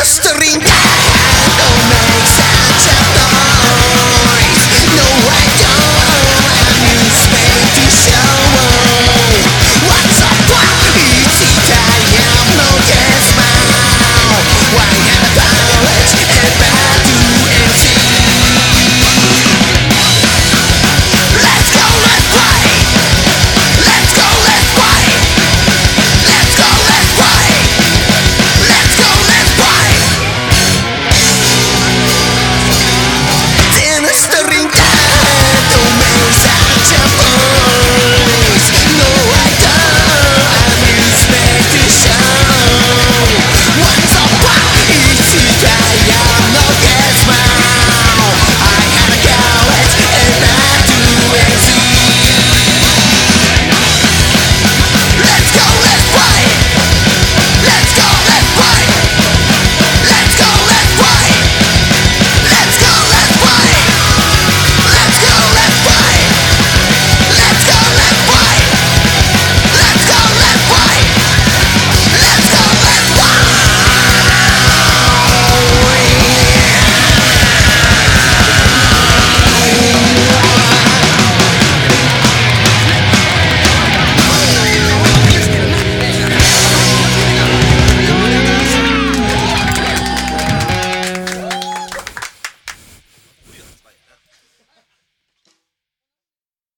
Mastering